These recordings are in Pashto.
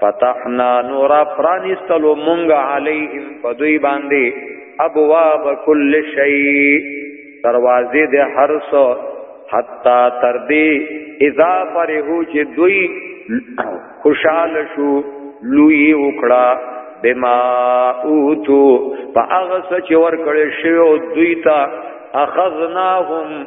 فتحنا نور پرانستلو مونږه علیهم فدوی باندې ابواب کل شیء دروازې د هر څو حتا تر دې اذا فرحو چې دوی خوشاله شو لوی وکړه بما اوتو فاغس چې ور کړې شو دوی ته اخذناهم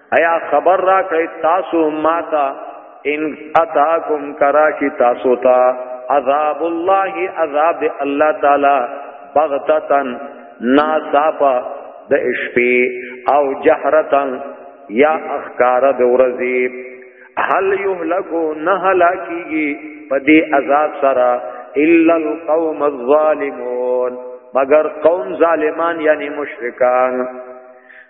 ایا خبر را کړی تاسو ماتا ان اتاکم کراشی تاسو تا عذاب الله عذاب الله تعالی بغتتن ناصافا د شپې او جهرتن یا اخکار د ورځې هل یهلکو نه هلاکیږي په دې عذاب سره الا القوم الظالمون مگر قوم ظالمان یعنی مشرکان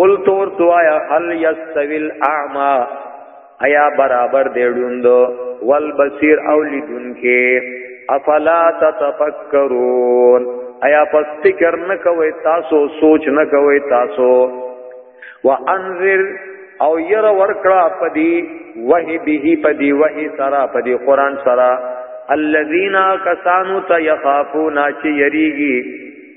قل تور توایا هل یستوی الاعما ایا برابر دی ډوند والبصیر او لیدونکې افلا تتفکرون ایا پس فکر نه کوي تاسو سوچ نه کوي تاسو وانذر او ير ورکړه پدی وحی به پدی وحی سرا پدی قران سرا الذين كسانوا تيخافون چې يريږي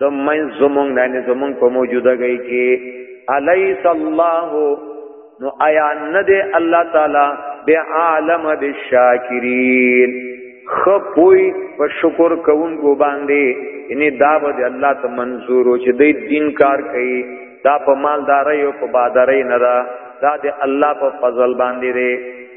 د من زمونږ نه زمونږ په موجوده گئی کې الیس الله نو آیا نه دی الله تعالی بعالم بالشاکرین خپوی په شکر کوونکو باندې یعنی دا به الله ته منظور او چې دې دین کار کوي دا په مالداري او په باداري نه دا د الله په فضل باندې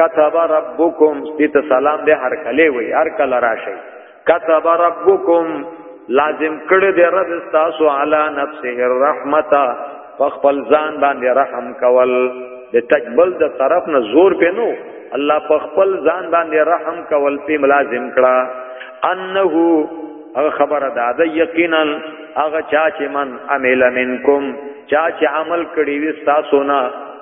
كتب ربكم ست سلام دې هر کله وي هر کله راشي كتب ربكم لازم کړه دې رب تاسو علی نفسه الرحمتا فخپل ځان باندې رحم کول د تجبل د طرف نه زور پینو الله په خپل ځان باندې رحم کول په ملازم کړه انه هغه خبره ده د یقینا هغه چا چې من عمل منکم چا چې عمل کړی وي تاسو نه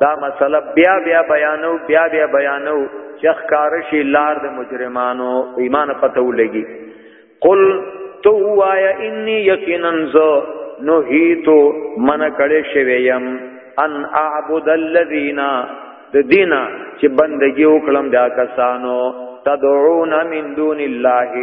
دا مسله بیا بیا بیانو بیا بیا بیانو چې ښکارشي لار د مجرمانو ایمان پته ولګي قل تو وایا انی یقینا ز نهیتو من کړه شویم ان اعبد الذین د دینا چې بندگی وکړم دا کسانو تدعون من دون الله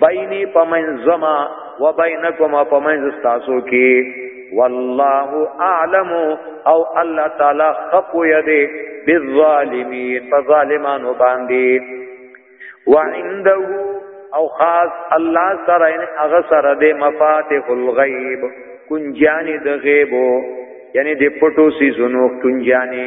بینی پمن زما و بینکم پمن استاسو کی والله اعلم او الله تعالی خپو یده بالظالمین فظالمان باندې وعنده او خاص الله سره ان هغه سره د مفاتيح الغيب کنجانی د غیبو یعنی د پټو سيزونو کنجانی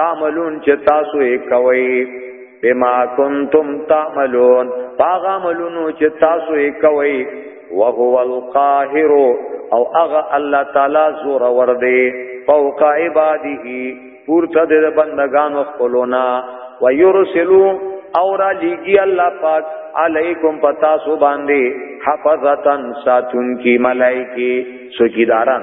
تعملون چې تاسو یې کوي بما کنتم تعملون باغ عملونو چې تاسو یې کوي وهو القاهر او اغه الله تعالی زور ور دی فوق عباده پورته د بندگانو خپلونا ويرسلو اور لیگی اللہ پاک علیکم پتا سو باندے حفظتن ساتون کی ملائکی سوکیداران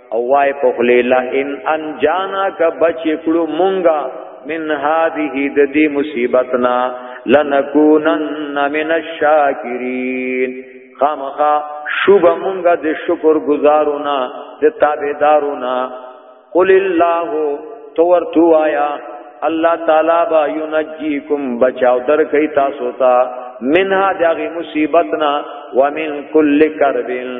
او وای په خلیلا ان ان جانا کا بچ کړو مونږه من هذه د دې مصیبتنا لنکونن من الشاکرین خامخا شوب مونږه د شکر گزارونا د تابعدارونا قل الله تو ورتو آیا الله تعالی با ینجیکم بچاو در کئ تاسو ته منها دغه مصیبتنا ومن کل کربن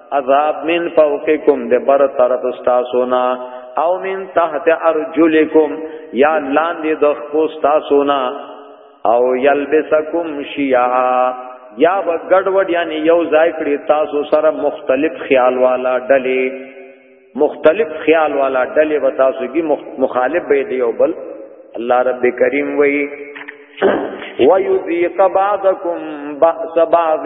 عذاب من فوقکم د بر طرف تاسو نه او من تحت ارجلکم یا لاندې د خپل تاسو نه او یلبسکم شیعا یا وګډوډ یعنی یو ځای کړی تاسو سره مختلف خیال والا ډلې مختلف خیال والا ډلې و تاسو کی مخالف به دی او بل الله رب کریم وی وَيُذِيقَ بَعْضَكُمْ بَأْسَ بَعْضٍ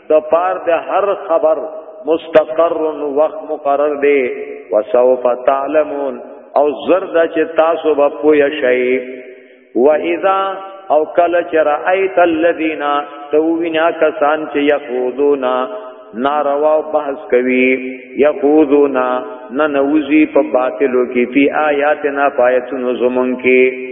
د پار د هر خبر مستقر وخت مقرر دی وسوف تعلمون او زرد چې تاسو به پوه شئ و اذا او کله چې رايت الذين توینا کسان چې يخوذونا ناروا بحث کوي يخوذونا ننوزي په باطلو کې په آیاتنا پایتونو زمون کې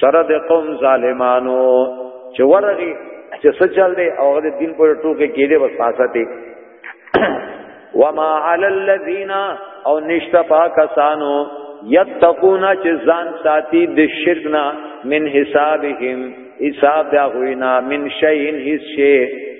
سره د قوم ظالمانو چې ورغي چې څه چل دی او د دین پر ټوکې کېده بس پاسته وما علی الذین او نشتا پاکستانو یتقون چې ځان ساتي د شرک نه من حسابهم حساب دا غوینا من شیء هیڅ شی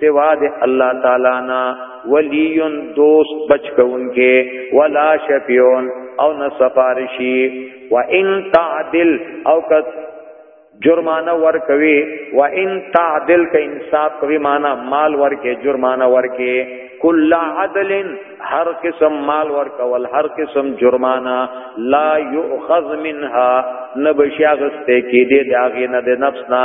سوا د الله تعالی نه ولی دوست بچ کونکې ولا شفیون او نه سفارشی و ان تعدل او کت جرمانه ور کوي و ان تعدل ک انصاف کوي معنا مال ور کې جرمانه ور کې کل عدل هر قسم مال ور کول هر قسم جرمانه لا یؤخذ منها نبشاغسته کې دې داغه نه د نفس نه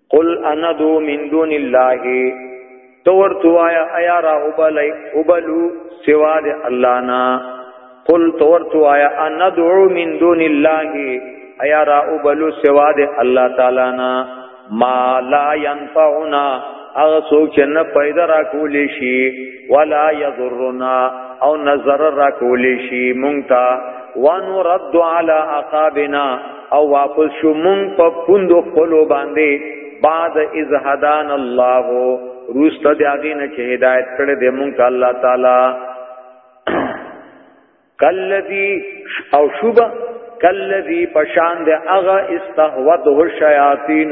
قل انا دو من دون الله تو ورتو آیا ایا را وبلی وبلو سوا د الله نا قل تو ورتو آیا انا دو من دون الله ایا را وبلو سوا د الله تعالی نا ما لا ينفعنا اغه څوک چې نه پیدا را کولی شي ولا یضرنا او نظر را کولی شي مونږ ته ونرد علی عقابنا او واپس شو مونږ په پوندو خپلو باندې بعد اذ هدان الله روست دی هغه نه چې هدایت کړې دې مونږ ته الله تعالی کلذي او شوبه کلذي پشان دې هغه استهوته الشیاطین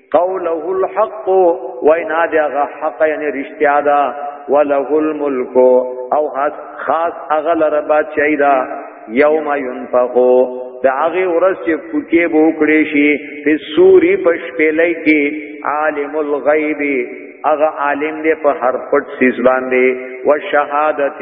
قوله الحق وینا دی هغه حق یعنی رښتیا ده وله الملک او خاص هغه لره بادشاہی ده یوم ينفخو د هغه ورځ چې پوکې بو کړې شي په سوري پښ پېلې کې عالم الغیب هغه عالم دې په هر پټ سیس باندې او شهادت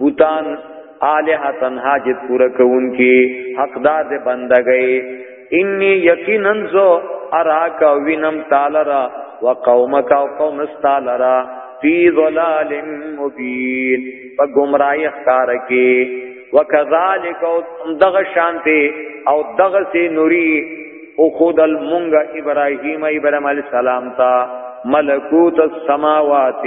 بوتان الہ تن حاجت پورا کون کی حقدار دے بندګی انی یقینا زو اراک وینم تعالی وقومک او قوم استالرا فی ظلال مبین په گمراهی ښکار کې وکذالک او دغه شانته او دغه سی نوری او خود المنغ ابراهیم ابراهیم علی السلام تا ملکوت السماوات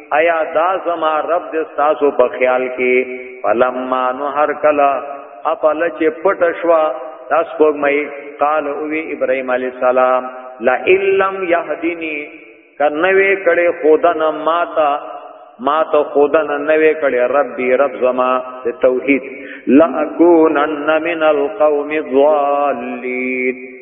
ایا دا زما رب دې تاسو په خیال کې فلما نو هر کلا اپل چې پټ شوا تاس په مې قال او ابراهيم عليه السلام لا علم يهديني کنوي کړي خودن ماتا ما ته خودن نوې کړي ربي رب زما د توحید لا اكونن من القوم الضالين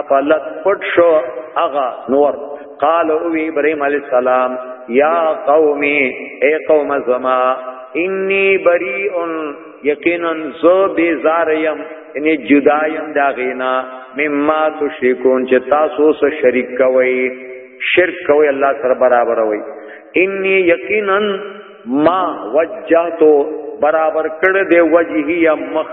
افلت پټ شو اغا نور قال او ابراهيم عليه السلام يا قومي اي قوم زما اني بريء یقینا زو بیزاریم ان جدایم دا غینا مما تشریکون چې تاسو سره شریک کوي شرک کوي الله سره برابر وي انی یقینا ما وجهتو برابر کړ دې وجهی مخ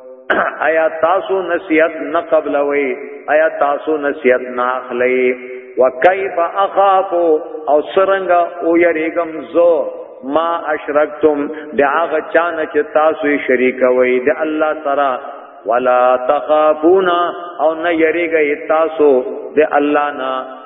آیا تاسو نصیحت نه قبلوي آیا تاسو نصیحت نه اخلي وکيف اخاف او سرنګ او یریګم زو ما اشرکتم دعاغ چان چې تاسو شریک وي د الله سره ولا تخافون او نه یریګی تاسو د الله نه